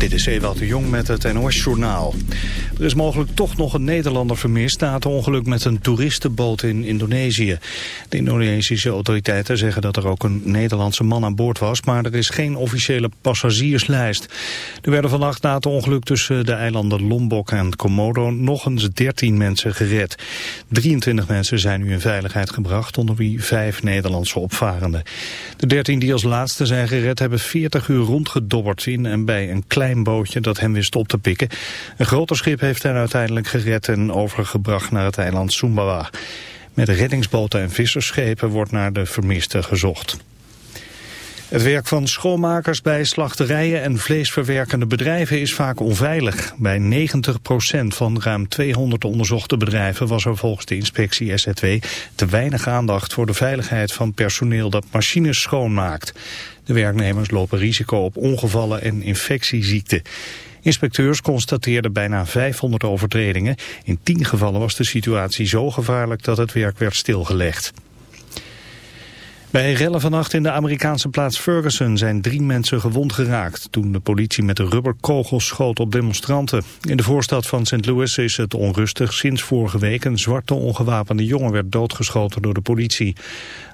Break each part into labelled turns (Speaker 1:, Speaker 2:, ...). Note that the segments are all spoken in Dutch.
Speaker 1: Dit is Ewald de Jong met het NOS-journaal. Er is mogelijk toch nog een Nederlander vermist na het ongeluk met een toeristenboot in Indonesië. De Indonesische autoriteiten zeggen dat er ook een Nederlandse man aan boord was, maar er is geen officiële passagierslijst. Er werden vannacht na het ongeluk tussen de eilanden Lombok en Komodo nog eens 13 mensen gered. 23 mensen zijn nu in veiligheid gebracht, onder wie vijf Nederlandse opvarenden. De 13 die als laatste zijn gered hebben 40 uur rondgedobberd in en bij een klein bootje dat hem wist op te pikken. Een groter schip heeft hen uiteindelijk gered en overgebracht naar het eiland Sumbawa. Met reddingsboten en vissersschepen wordt naar de vermisten gezocht. Het werk van schoonmakers bij slachterijen en vleesverwerkende bedrijven is vaak onveilig. Bij 90% van ruim 200 onderzochte bedrijven was er volgens de inspectie SZW te weinig aandacht voor de veiligheid van personeel dat machines schoonmaakt. De werknemers lopen risico op ongevallen en infectieziekten. Inspecteurs constateerden bijna 500 overtredingen. In 10 gevallen was de situatie zo gevaarlijk dat het werk werd stilgelegd. Bij rellen vannacht in de Amerikaanse plaats Ferguson zijn drie mensen gewond geraakt toen de politie met rubberkogels schoot op demonstranten. In de voorstad van St. Louis is het onrustig sinds vorige week een zwarte ongewapende jongen werd doodgeschoten door de politie.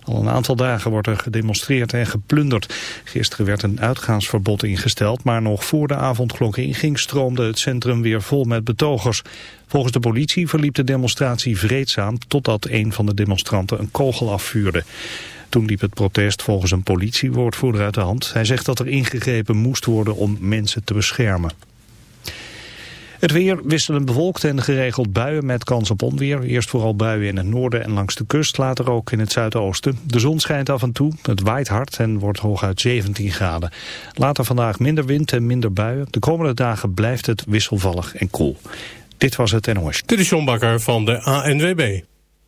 Speaker 1: Al een aantal dagen wordt er gedemonstreerd en geplunderd. Gisteren werd een uitgaansverbod ingesteld, maar nog voor de avondklok inging stroomde het centrum weer vol met betogers. Volgens de politie verliep de demonstratie vreedzaam totdat een van de demonstranten een kogel afvuurde. Toen liep het protest volgens een politiewoordvoerder uit de hand. Hij zegt dat er ingegrepen moest worden om mensen te beschermen. Het weer wisselend bewolkt en geregeld buien met kans op onweer. Eerst vooral buien in het noorden en langs de kust, later ook in het zuidoosten. De zon schijnt af en toe, het waait hard en wordt hooguit 17 graden. Later vandaag minder wind en minder buien. De komende dagen blijft het wisselvallig en koel. Dit was het NOS.
Speaker 2: Dit is John Bakker van de ANWB.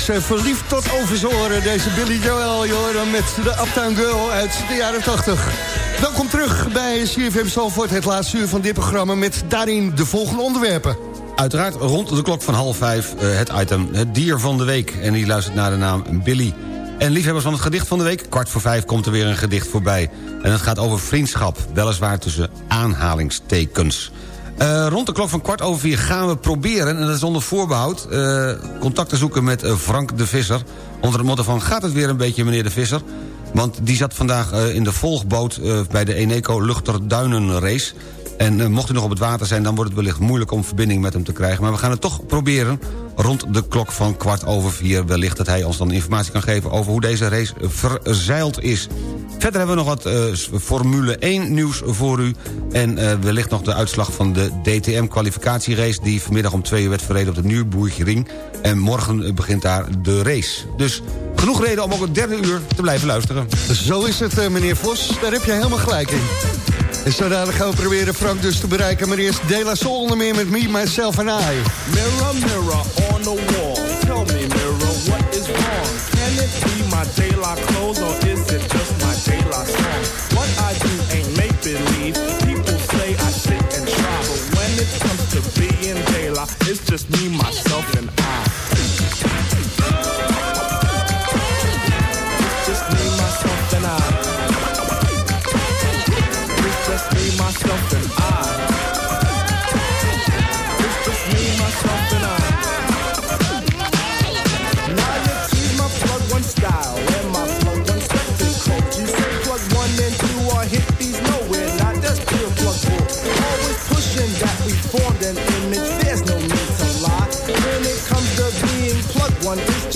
Speaker 3: Is uh, verliefd tot over deze Billy Joel, joh, met de Uptown Girl uit de jaren 80. Welkom terug bij CFM Zalvoort, het laatste uur van dit programma... met daarin de volgende onderwerpen.
Speaker 4: Uiteraard rond de klok van half vijf uh, het item Het Dier van de Week. En die luistert naar de naam Billy. En liefhebbers van het gedicht van de week, kwart voor vijf komt er weer een gedicht voorbij. En het gaat over vriendschap, weliswaar tussen aanhalingstekens. Uh, rond de klok van kwart over vier gaan we proberen... en dat is onder voorbehoud... Uh, contact te zoeken met uh, Frank de Visser. Onder het motto van gaat het weer een beetje meneer de Visser... want die zat vandaag in de volgboot bij de Eneco Luchterduinenrace... En mocht u nog op het water zijn, dan wordt het wellicht moeilijk om verbinding met hem te krijgen. Maar we gaan het toch proberen rond de klok van kwart over vier. Wellicht dat hij ons dan informatie kan geven over hoe deze race verzeild is. Verder hebben we nog wat uh, Formule 1 nieuws voor u. En uh, wellicht nog de uitslag van de DTM-kwalificatierace... die vanmiddag om twee uur werd verreden op de Nürburgring. En morgen begint daar de race. Dus genoeg reden om ook het derde uur te blijven luisteren.
Speaker 3: Zo is het, meneer Vos. Daar heb je helemaal gelijk in. En zo dadelijk gaan we proberen Frank dus te bereiken. Maar eerst De La Soul onder meer met Me, Myself and I.
Speaker 5: Mirror, mirror on the wall. Tell me, mirror, what is wrong? Can it be my La clothes or is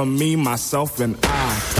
Speaker 5: from me, myself, and I.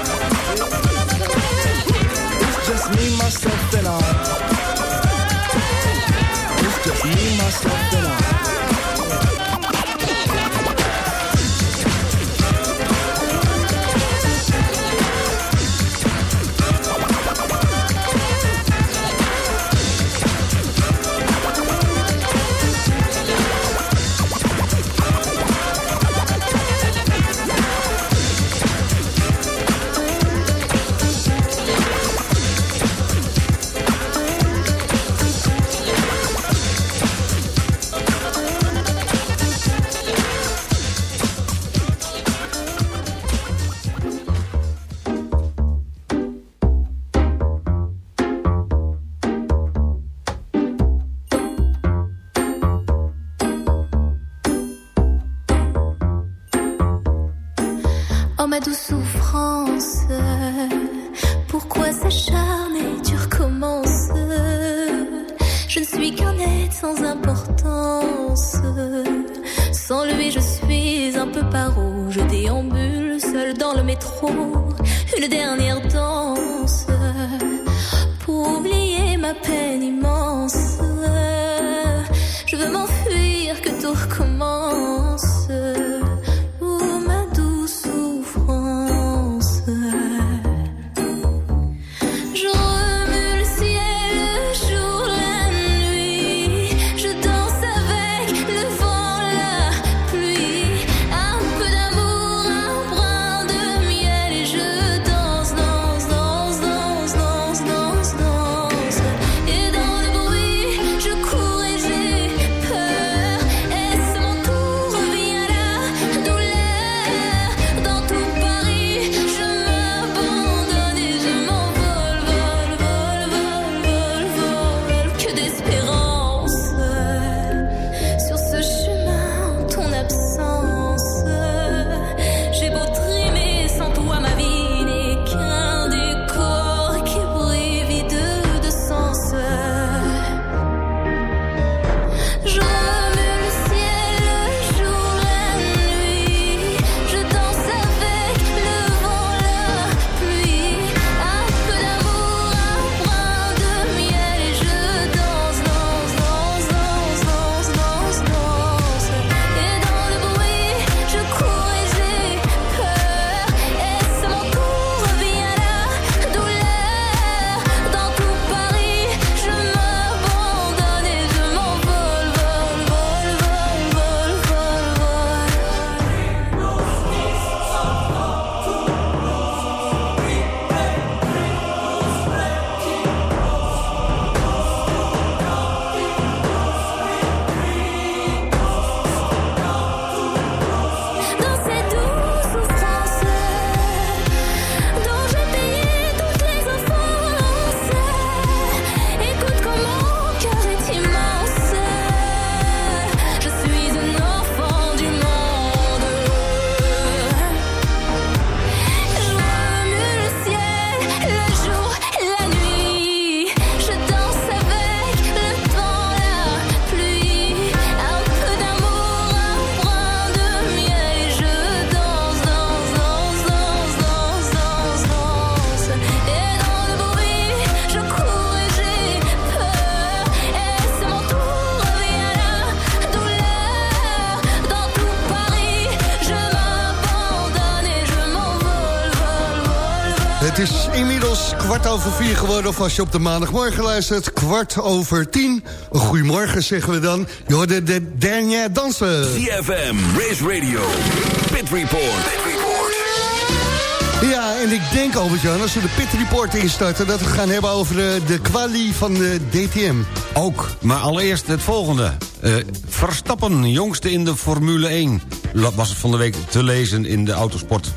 Speaker 5: myself, and I.
Speaker 3: kwart over vier geworden... of als je op de maandagmorgen luistert, kwart over tien. Een goedemorgen zeggen we dan. Je hoorde de dernière dansen.
Speaker 6: CFM, Race Radio, Pit Report.
Speaker 3: Ja, en ik denk, Albert-Jan, als we de Pit Report instarten... dat we gaan hebben over de kwalie van de DTM.
Speaker 4: Ook, maar allereerst het volgende. Eh, Verstappen, jongste in de Formule 1. Dat was het van de week te lezen in de autosport.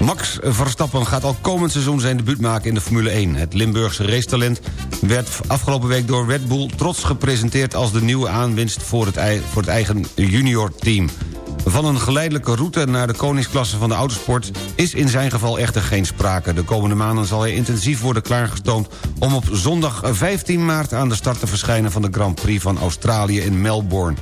Speaker 4: Max Verstappen gaat al komend seizoen zijn debuut maken in de Formule 1. Het Limburgse racetalent werd afgelopen week door Red Bull trots gepresenteerd... als de nieuwe aanwinst voor het, ei- voor het eigen junior-team. Van een geleidelijke route naar de koningsklasse van de autosport... is in zijn geval echter geen sprake. De komende maanden zal hij intensief worden klaargestoomd... om op zondag 15 maart aan de start te verschijnen... van de Grand Prix van Australië in Melbourne.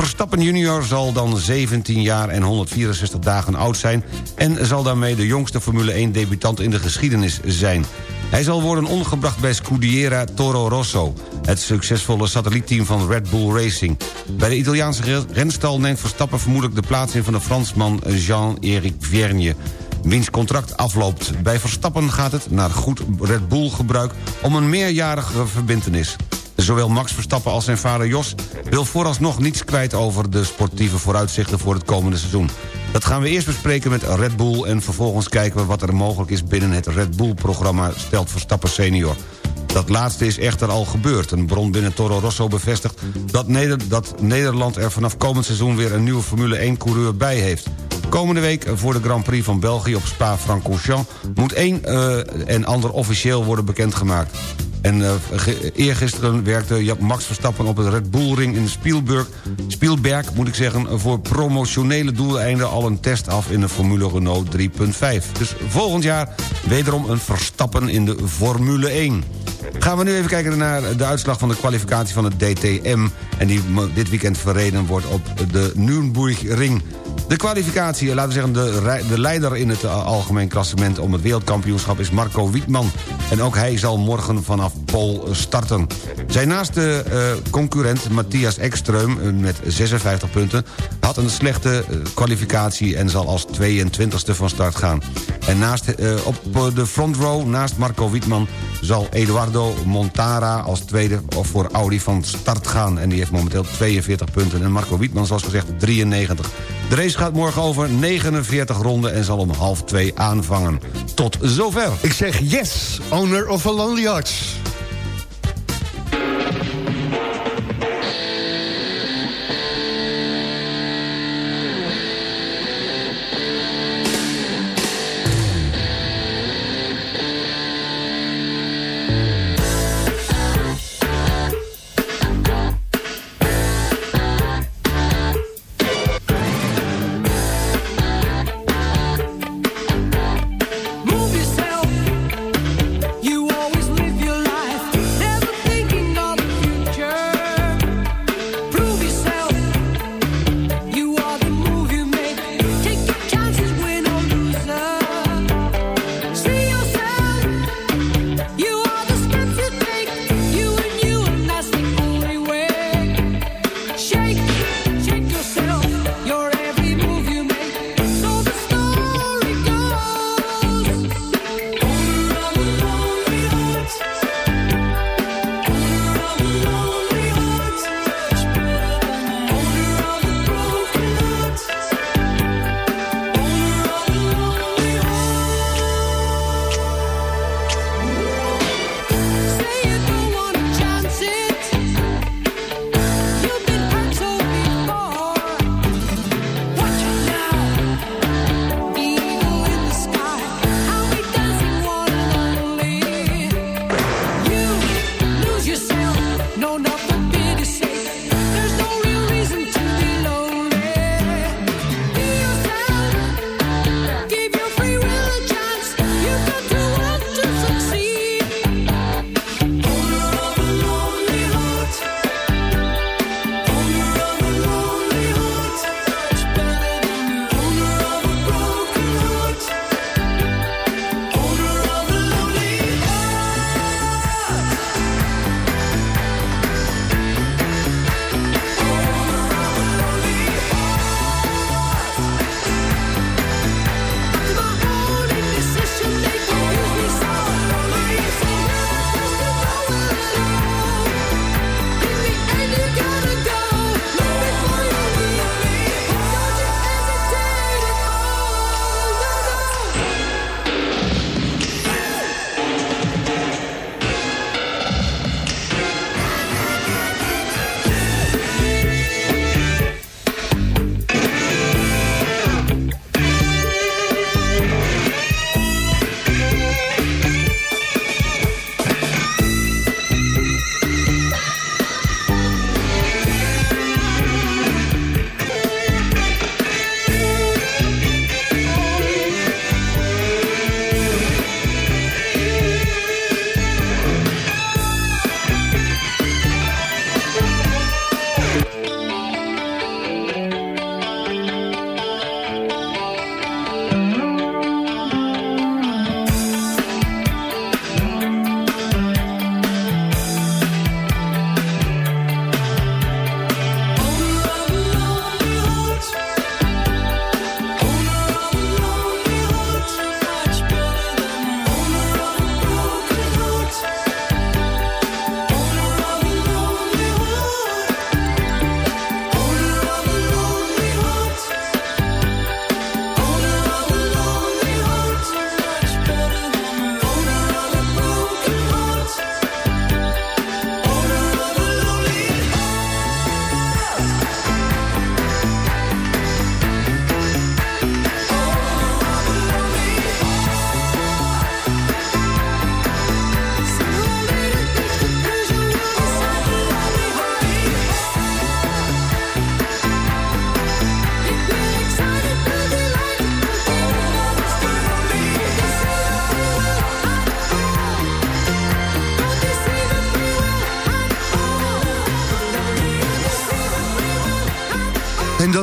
Speaker 4: Verstappen junior zal dan 17 jaar en 164 dagen oud zijn... en zal daarmee de jongste Formule 1-debutant in de geschiedenis zijn. Hij zal worden ondergebracht bij Scudiera Toro Rosso... het succesvolle satellietteam van Red Bull Racing. Bij de Italiaanse re- renstal neemt Verstappen vermoedelijk de plaats in... van de Fransman Jean-Éric Vergne wiens contract afloopt. Bij Verstappen gaat het, naar goed Red Bull gebruik... om een meerjarige verbintenis. Zowel Max Verstappen als zijn vader Jos wil vooralsnog niets kwijt over de sportieve vooruitzichten voor het komende seizoen. Dat gaan we eerst bespreken met Red Bull en vervolgens kijken we wat er mogelijk is binnen het Red Bull-programma stelt Verstappen senior. Dat laatste is echter al gebeurd. Een bron binnen Toro Rosso bevestigt dat, Neder dat Nederland er vanaf komend seizoen weer een nieuwe Formule 1-coureur bij heeft. Komende week voor de Grand Prix van België op Spa-Francorchamps... moet één eh, en ander officieel worden bekendgemaakt. En uh, eergisteren werkte Max Verstappen op het Red Bull Ring in Spielberg... Spielberg, moet ik zeggen, voor promotionele doeleinden... al een test af in de Formule Renault 3.5. Dus volgend jaar wederom een Verstappen in de Formule 1. Gaan we nu even kijken naar de uitslag van de kwalificatie van het DTM... en die dit weekend verreden wordt op de Nürburgring. De kwalificatie, laten we zeggen de, de leider in het uh, algemeen klassement... om het wereldkampioenschap is Marco Wietman. En ook hij zal morgen vanaf Pol starten. Zijn naaste concurrent Matthias Ekström met 56 punten... had een slechte kwalificatie en zal als 22e van start gaan. En naast, op de front row, naast Marco Wietman... zal Eduardo Montara als tweede voor Audi van start gaan. En die heeft momenteel 42 punten. En Marco Wietman, zoals gezegd, 93. De race gaat morgen over 49 ronden en zal om half twee aanvangen. Tot zover.
Speaker 3: Ik zeg yes, owner of a lonely hearts.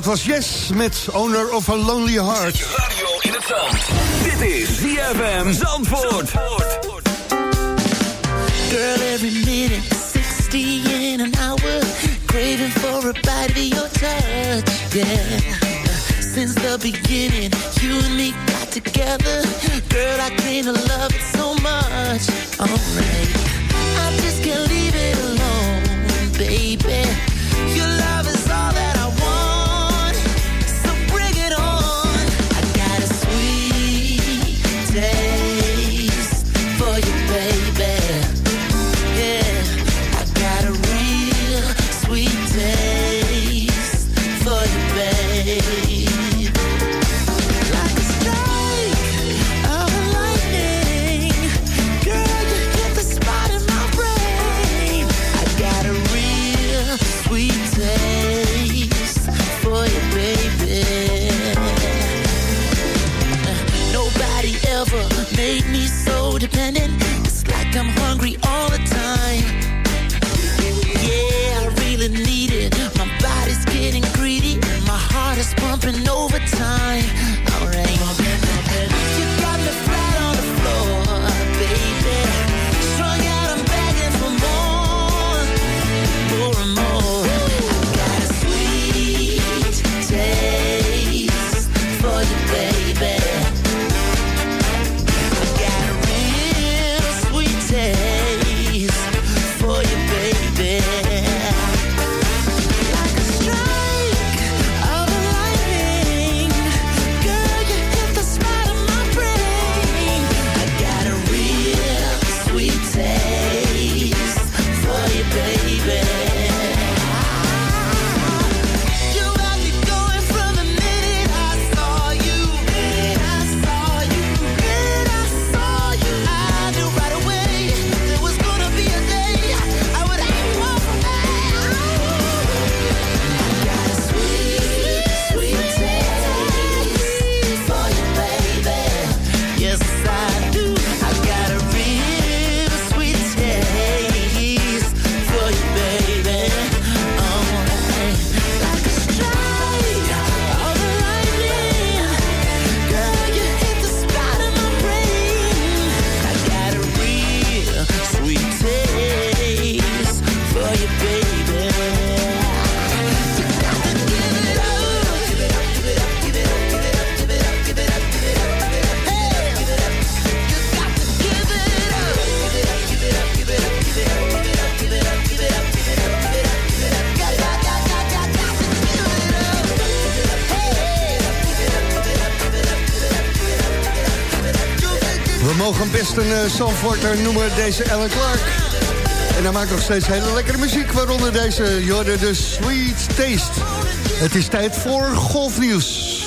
Speaker 3: Was Yes met Owner of a Lonely Heart.
Speaker 6: Radio in het zand. Dit is ZFM Zandvoort.
Speaker 7: Girl, every minute, 60 in an hour. Craving for a bite of your touch, yeah. Since the beginning, you and me got together. Girl, I came to love it so much. Alright, I just can't leave it alone, baby. Your love is
Speaker 3: best een uh, Zandvoorter noemen, deze Alan Clark. En hij maakt nog steeds hele lekkere muziek, waaronder deze Jorde de Sweet Taste. Het is tijd voor golfnieuws.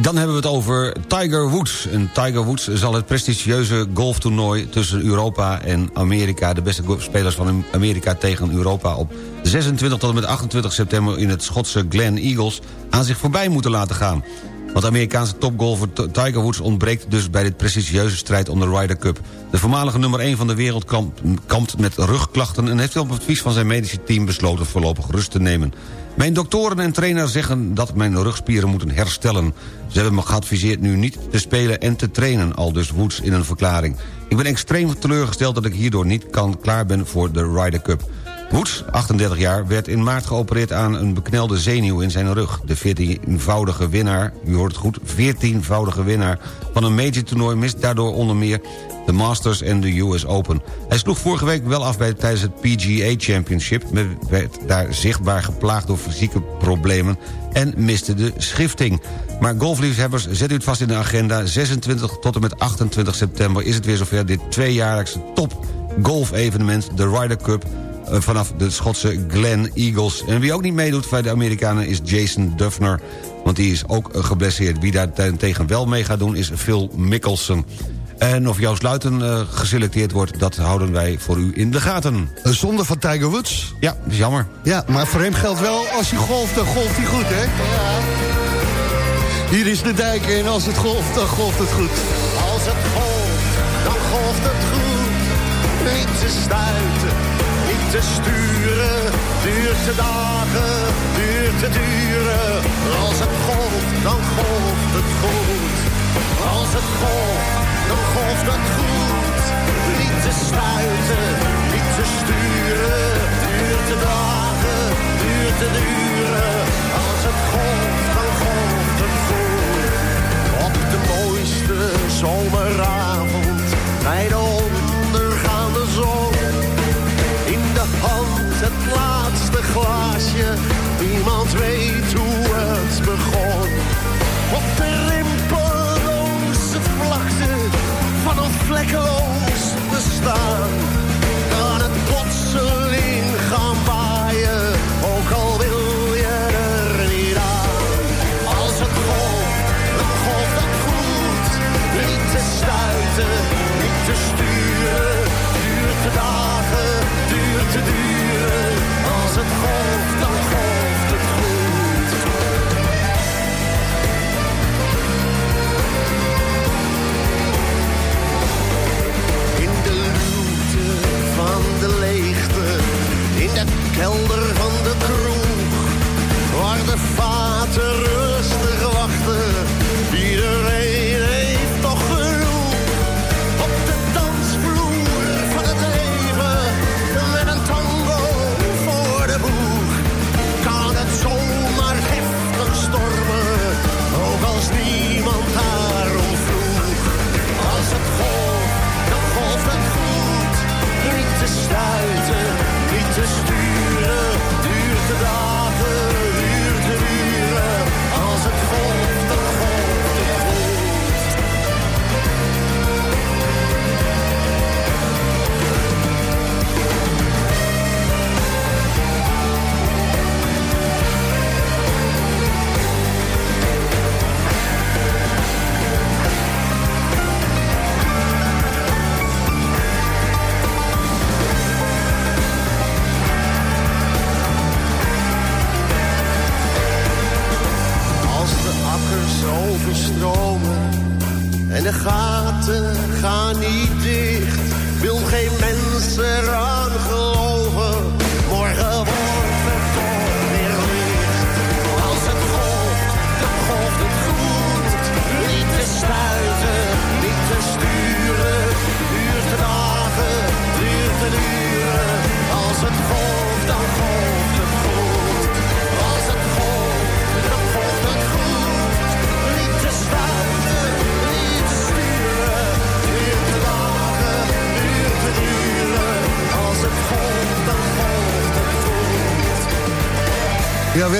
Speaker 4: Dan hebben we het over Tiger Woods. En Tiger Woods zal het prestigieuze golftoernooi tussen Europa en Amerika... de beste spelers van Amerika tegen Europa op 26 tot en met 28 september... in het Schotse Glen Eagles aan zich voorbij moeten laten gaan. Want Amerikaanse topgolfer Tiger Woods ontbreekt dus bij dit prestigieuze strijd om de Ryder Cup. De voormalige nummer 1 van de wereld kampt, kampt met rugklachten... en heeft op advies van zijn medische team besloten voorlopig rust te nemen. Mijn doktoren en trainer zeggen dat mijn rugspieren moeten herstellen. Ze hebben me geadviseerd nu niet te spelen en te trainen, al dus Woods in een verklaring. Ik ben extreem teleurgesteld dat ik hierdoor niet kan klaar ben voor de Ryder Cup. Woods, 38 jaar, werd in maart geopereerd aan een beknelde zenuw in zijn rug. De 14-voudige winnaar, u hoort het goed, 14-voudige winnaar van een major toernooi... mist daardoor onder meer de Masters en de US Open. Hij sloeg vorige week wel af bij, tijdens het PGA Championship... maar werd daar zichtbaar geplaagd door fysieke problemen... en miste de schifting. Maar golfliefhebbers, zet u het vast in de agenda. 26 tot en met 28 september is het weer zover... dit tweejaarlijkse top golf-evenement, de Ryder Cup vanaf de Schotse Glen Eagles. En wie ook niet meedoet bij de Amerikanen is Jason Duffner... want die is ook eh, geblesseerd. Wie daar tegen wel mee gaat doen is Phil Mickelson. En of Joost Luiten eh, geselecteerd wordt, dat houden wij voor u in de gaten.
Speaker 3: Een zonde van Tiger Woods.
Speaker 4: Ja, dat is jammer.
Speaker 3: Ja, maar voor hem geldt wel, als hij golft, dan golft hij goed, hè? Ja. Hier is de dijk en als het golft, dan golft het goed.
Speaker 8: Als het golft, dan golft het goed. Niet te stuiten, te sturen. Duurt te dagen, duurt te duren. Als het golft, dan golft het goed. Als het golft, dan golft het goed. Niet te stuiten, niet te sturen. Duurt te dagen, duurt te duren. Als het golft, dan golft het goed. Op de mooiste zomeravond, bij de laatste glaasje, niemand weet hoe het begon. Op de rimpeloze vlakte van een vlekkeloos bestaan.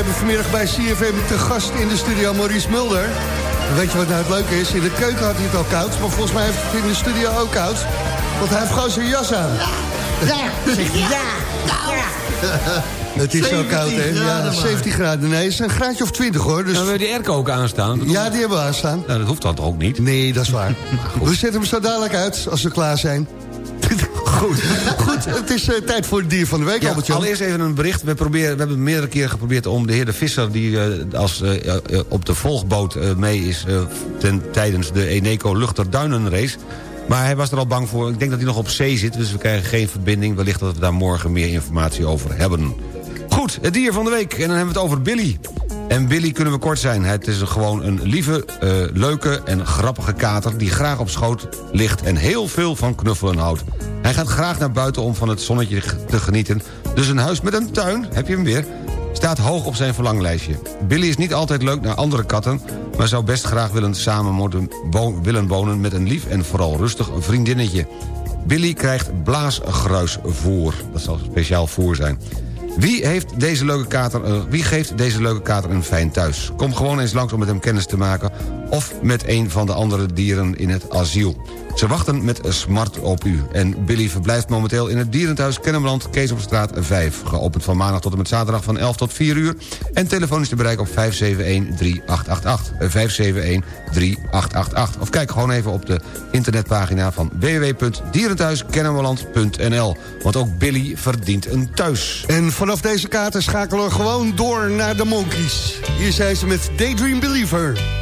Speaker 3: Hebben vanmiddag bij CFM te gast in de studio Maurice Mulder. En Weet je wat nou het leuke is? In de keuken had hij het al koud, maar volgens mij heeft hij het in de studio ook koud. Want hij heeft gewoon zijn jas aan.
Speaker 9: Ja, zeg je ja.
Speaker 3: Het is zo
Speaker 9: 17
Speaker 3: koud, hè? Ja,
Speaker 9: graden maar.
Speaker 3: 17 graden. Nee, het is een graadje of 20, hoor. Dus...
Speaker 4: Hebben we die airco ook aanstaan?
Speaker 3: Ja, die hebben we aanstaan.
Speaker 4: Nou, dat hoeft dan toch ook niet?
Speaker 3: Nee, dat is waar. we zetten hem zo dadelijk uit als we klaar zijn. Goed. Goed, het is eh, tijd voor het dier van de week,
Speaker 4: Ja, allereerst even een bericht. We, proberen, we hebben meerdere keren geprobeerd om de heer De Visser... die eh, als, eh, op de volgboot mee is ten, tijdens de Eneco Luchterduinenrace... maar hij was er al bang voor. Ik denk dat hij nog op zee zit, dus we krijgen geen verbinding. Wellicht dat we daar morgen meer informatie over hebben. Goed, het dier van de week. En dan hebben we het over Billy. En Billy kunnen we kort zijn. Het is gewoon een lieve, eh, leuke en grappige kater... die graag op schoot ligt en heel veel van knuffelen houdt. Hij gaat graag naar buiten om van het zonnetje te genieten. Dus een huis met een tuin, heb je hem weer... staat hoog op zijn verlanglijstje. Billy is niet altijd leuk naar andere katten... maar zou best graag willen samen moeten wo- willen wonen... met een lief en vooral rustig vriendinnetje. Billy krijgt blaasgruisvoer. Dat zal speciaal voer zijn. Wie, heeft deze leuke kater, eh, wie geeft deze leuke kater een fijn thuis? Kom gewoon eens langs om met hem kennis te maken... of met een van de andere dieren in het asiel. Ze wachten met smart op u. En Billy verblijft momenteel in het dierenthuis Kennemerland... Keesopstraat 5. Geopend van maandag tot en met zaterdag van 11 tot 4 uur. En telefonisch te bereiken op 571-3888. Eh, 571-3888. Of kijk gewoon even op de internetpagina van www.dierenthuiskennemerland.nl. Want ook Billy verdient een thuis.
Speaker 3: En vanaf deze kaarten schakelen we gewoon door naar de Monkeys. Hier zijn ze met Daydream Believer.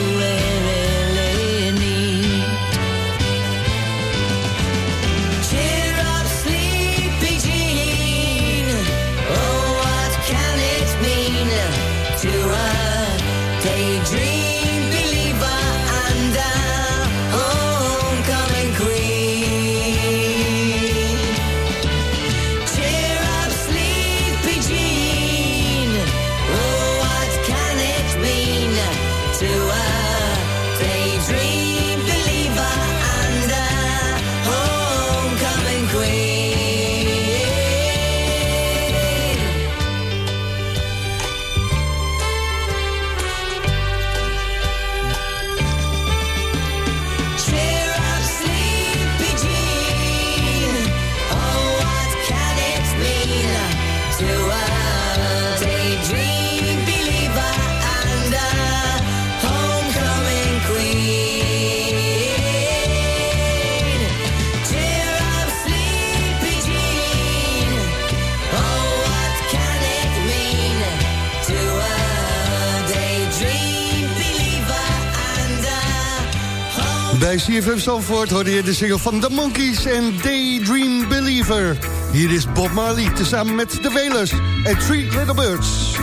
Speaker 10: Zandvoort hoorde je de single van The Monkeys en Daydream Believer. Hier is Bob Marley tezamen met de Velers en Three Little Birds.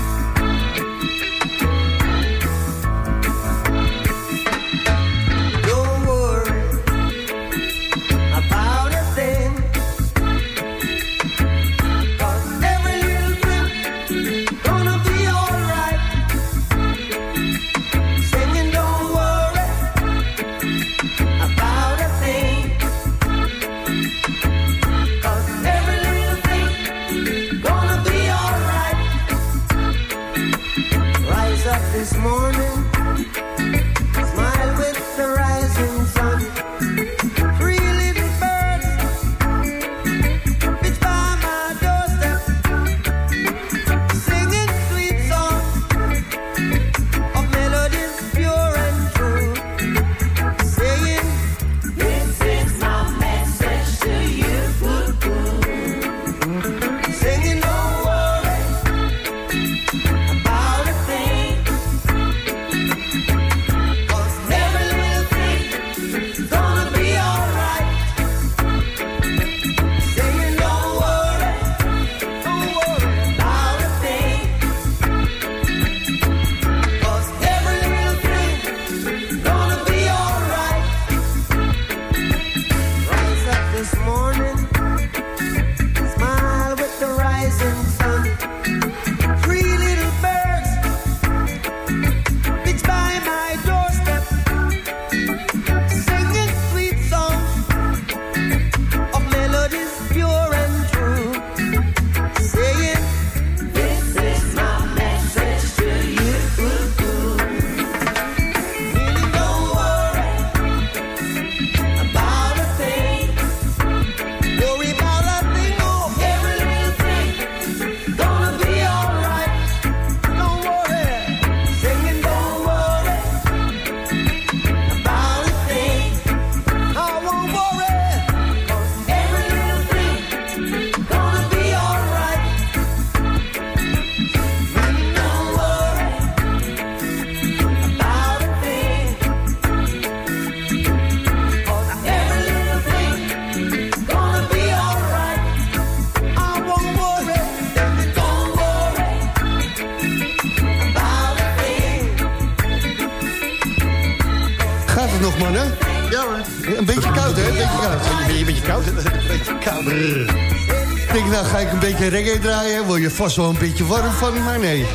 Speaker 7: Koud. Ik denk, nou ga ik een beetje reggae draaien. Word je vast wel een beetje warm van, maar nee.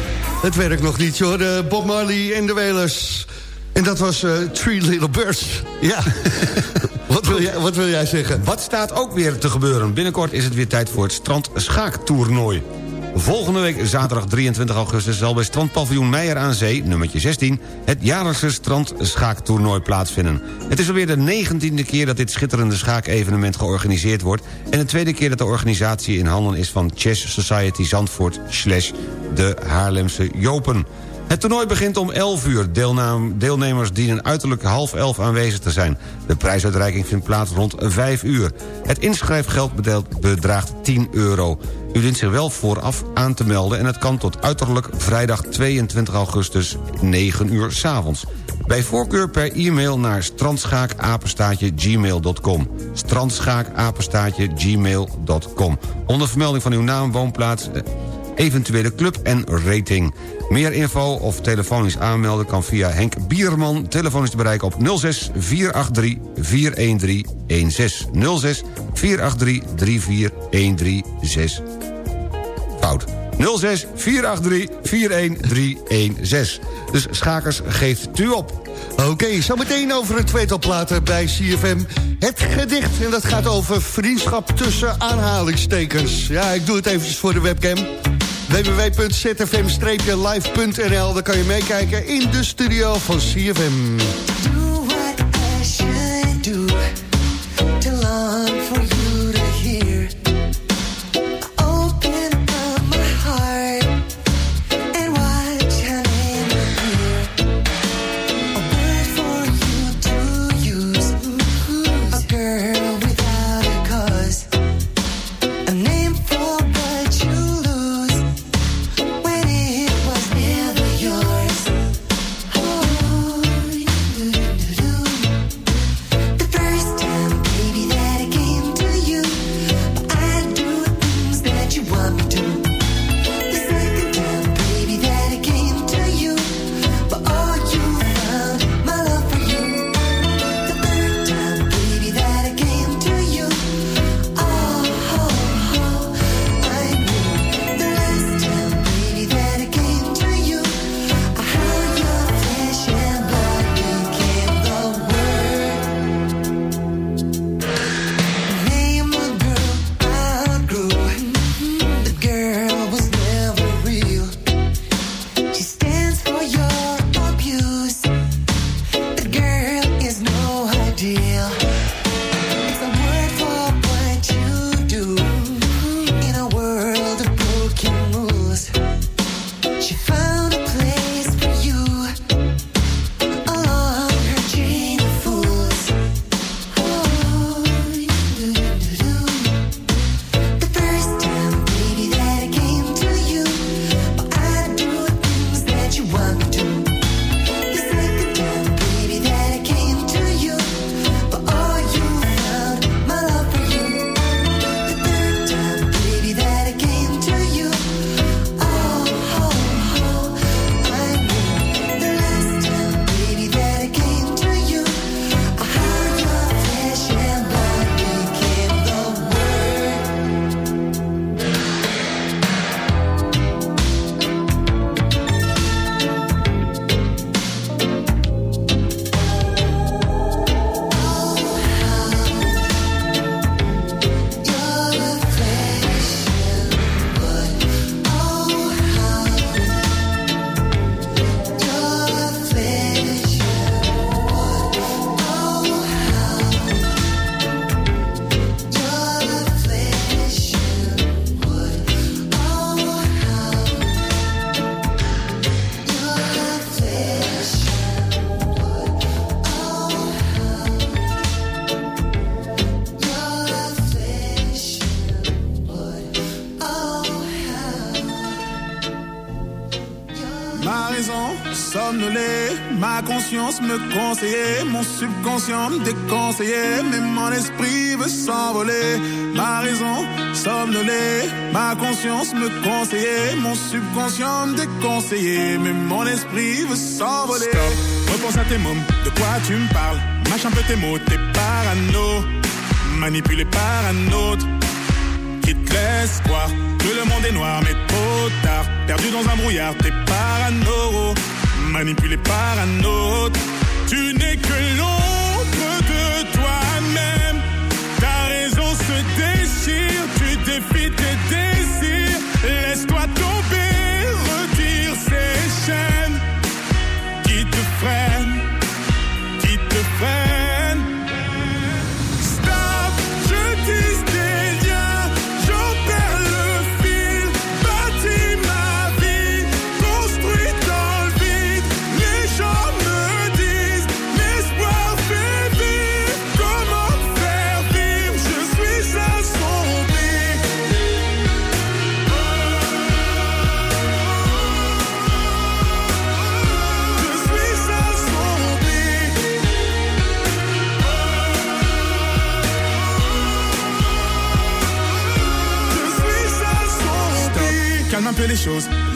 Speaker 7: Het werkt nog niet, hoor. De Bob Marley en de Wailers. En dat was eh, Three Little Birds. Ja. wat, wil jij, wat wil jij zeggen?
Speaker 4: Wat staat ook weer te gebeuren? Binnenkort is het weer tijd voor het strand schaaktoernooi. Volgende week, zaterdag 23 augustus... zal bij strandpaviljoen Meijer aan Zee, nummertje 16... het jaarlijkse strandschaaktoernooi plaatsvinden. Het is alweer de negentiende keer dat dit schitterende schaakevenement georganiseerd wordt... en de tweede keer dat de organisatie in handen is van Chess Society Zandvoort... slash de Haarlemse Jopen. Het toernooi begint om 11 uur. Deelnemers dienen uiterlijk half 11 aanwezig te zijn. De prijsuitreiking vindt plaats rond 5 uur. Het inschrijfgeld bedraagt 10 euro. U dient zich wel vooraf aan te melden... en het kan tot uiterlijk vrijdag 22 augustus 9 uur s'avonds. Bij voorkeur per e-mail naar strandschaakapenstaatje gmail.com. Strandschaakapenstaatje gmail.com. Onder vermelding van uw naam, woonplaats... eventuele club en rating. Meer info of telefonisch aanmelden kan via Henk Bierman... telefonisch te bereiken op 06 483 413 16 06 483 3413 Fout. 06 483 41316. Dus schakers, geeft u op.
Speaker 7: Oké, zometeen over een tweetal platen bij CFM. Het gedicht, en dat gaat over vriendschap tussen aanhalingstekens. Ja, ik doe het eventjes voor de webcam. www.zfm-live.nl, daar kan je meekijken in de studio van CFM.
Speaker 11: Subconscient me déconseillait, mais mon esprit veut s'envoler. Ma raison somnolait, ma conscience me conseillait, mon subconscient me déconseillait, mais mon esprit veut s'envoler. Stop, repense à tes mômes, de quoi tu me parles? Mâche un peu tes mots, t'es parano. Manipulé par un autre qui te laisse croire que le monde est noir, mais trop tard. Perdu dans un brouillard, t'es parano. Manipulé par un autre. Tu n'es que l'ombre de toi-même. Ta raison se déchire, tu défies tes désirs. Laisse-toi tomber, retire ces chaînes qui te freinent,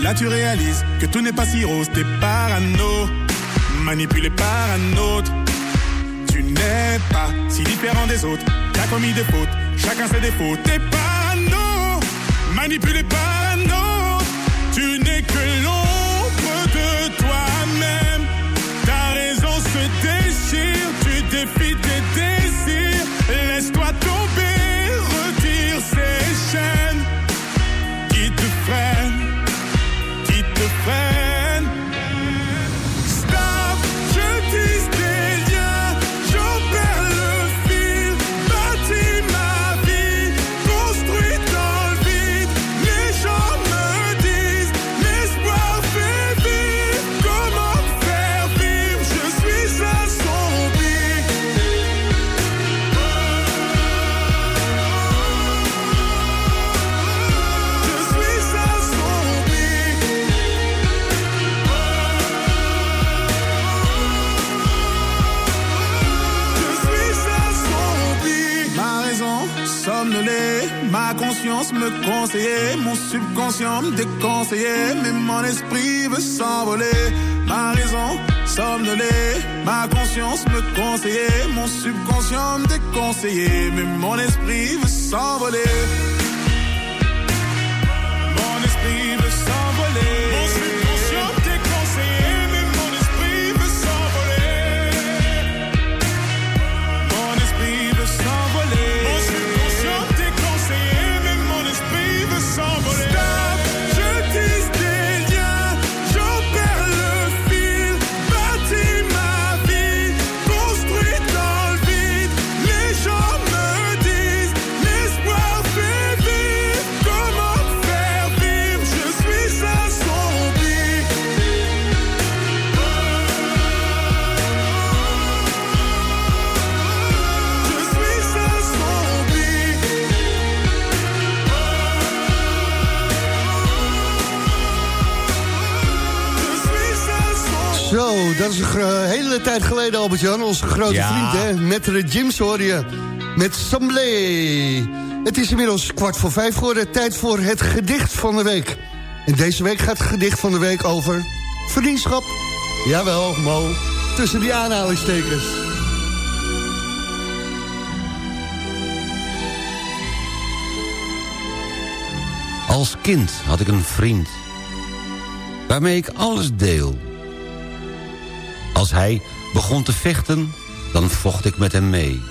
Speaker 11: Là, tu réalises que tout n'est pas si rose. T'es parano, manipulé par un autre. Tu n'es pas si différent des autres. T'as commis des fautes, chacun ses défauts. T'es parano, manipulé par un autre. Tu n'es que l'ombre me conseillait, mon subconscient me déconseillait, mais mon esprit veut s'envoler. Ma raison somnolée, ma conscience me conseillait, mon subconscient me déconseillait, mais mon esprit veut s'envoler.
Speaker 3: Hele tijd geleden, Albert-Jan. Onze grote
Speaker 4: Ja.
Speaker 3: vriend, hè? Met de Jims hoor je. Met Samblé. Het is inmiddels kwart voor vijf geworden. Tijd voor het gedicht van de week. En deze week gaat het gedicht van de week over vriendschap. Jawel, Mo. Tussen die aanhalingstekens.
Speaker 4: Als kind had ik een vriend, waarmee ik alles deel. Als hij begon te vechten, dan vocht ik met hem mee.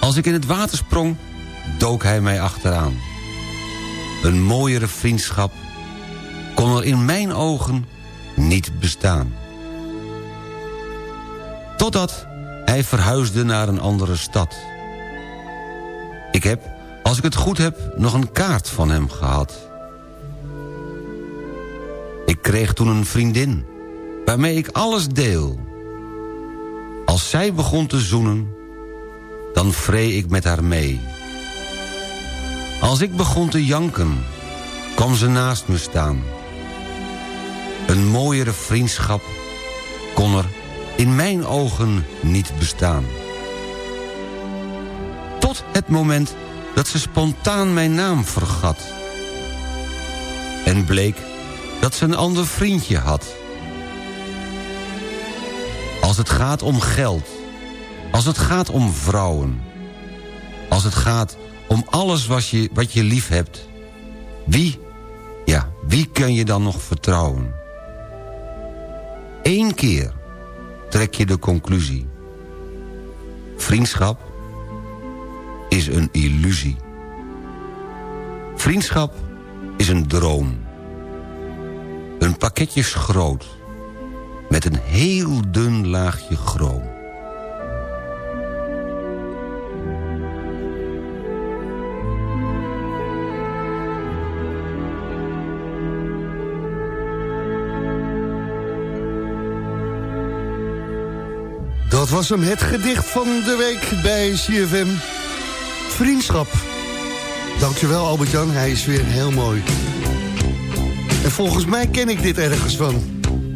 Speaker 4: Als ik in het water sprong, dook hij mij achteraan. Een mooiere vriendschap kon er in mijn ogen niet bestaan. Totdat hij verhuisde naar een andere stad. Ik heb, als ik het goed heb, nog een kaart van hem gehad. Ik kreeg toen een vriendin, waarmee ik alles deel. Als zij begon te zoenen, dan vree ik met haar mee. Als ik begon te janken, kwam ze naast me staan. Een mooiere vriendschap kon er in mijn ogen niet bestaan. Tot het moment dat ze spontaan mijn naam vergat. En bleek dat ze een ander vriendje had. Als het gaat om geld. Als het gaat om vrouwen. Als het gaat om alles wat je, wat je lief hebt. Wie, ja, wie kun je dan nog vertrouwen? Eén keer trek je de conclusie. Vriendschap is een illusie. Vriendschap is een droom. Een pakketje groot. Met een heel dun laagje chroom.
Speaker 12: Dat was hem, het gedicht van de week bij CFM. Vriendschap. Dankjewel Albert-Jan, hij is weer heel mooi. En volgens mij ken ik dit ergens van.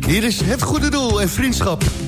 Speaker 12: Hier is het goede doel en vriendschap.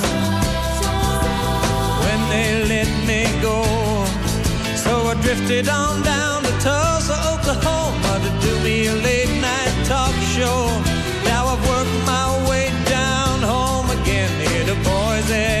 Speaker 13: they let me go. So I drifted on down to Tulsa, Oklahoma to do me a late night talk show. Now I've worked my way down home again near to Boise,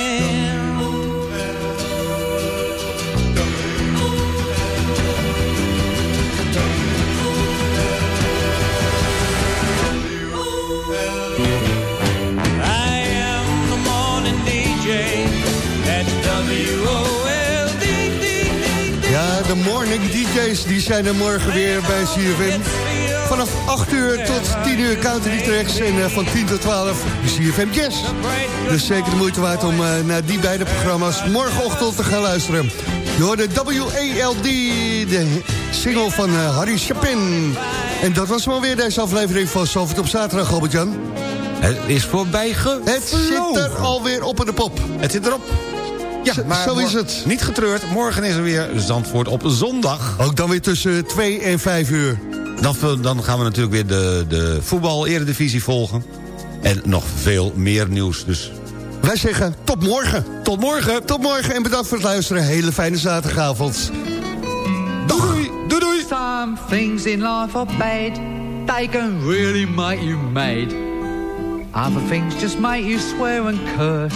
Speaker 3: De morning DJ's die zijn er morgen weer bij CFM. Vanaf 8 uur tot 10 uur country tracks en eh, van 10 tot 12 CFM Jazz. Dus zeker de moeite waard om eh, naar die beide programma's morgenochtend te gaan luisteren. Je hoorde WALD, de single van eh, Harry Chapin. En dat was maar weer deze aflevering van Salford op zaterdag, Albert-Jan.
Speaker 4: Het is voorbij
Speaker 3: Het zit er alweer op in de pop.
Speaker 4: Het zit erop. Ja,
Speaker 3: Zo-
Speaker 4: maar
Speaker 3: zo is het.
Speaker 4: Niet getreurd, morgen is er weer Zandvoort op zondag.
Speaker 3: Ook dan weer tussen 2 en 5 uur.
Speaker 4: Dan, dan gaan we natuurlijk weer de, de voetbal-eredivisie volgen. En nog veel meer nieuws. Dus
Speaker 3: Wij zeggen tot morgen.
Speaker 4: tot morgen.
Speaker 3: Tot morgen en bedankt voor het luisteren. Hele fijne zaterdagavond.
Speaker 4: Doei, doei, doei.
Speaker 14: Some things in life are bad. They can really make you mad. Other things just make you swear and curse.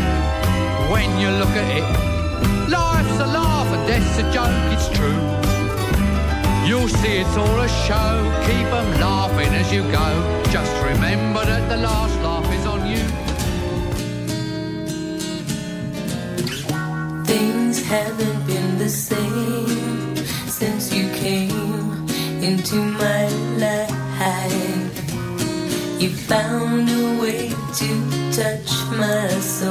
Speaker 14: when you look at it. Life's a laugh and death's a joke, it's true. You'll see it's all a show, keep 'em laughing as you go. Just remember that the last laugh is on you.
Speaker 15: Things haven't been the same since you came into my life. You found a way to touch my soul,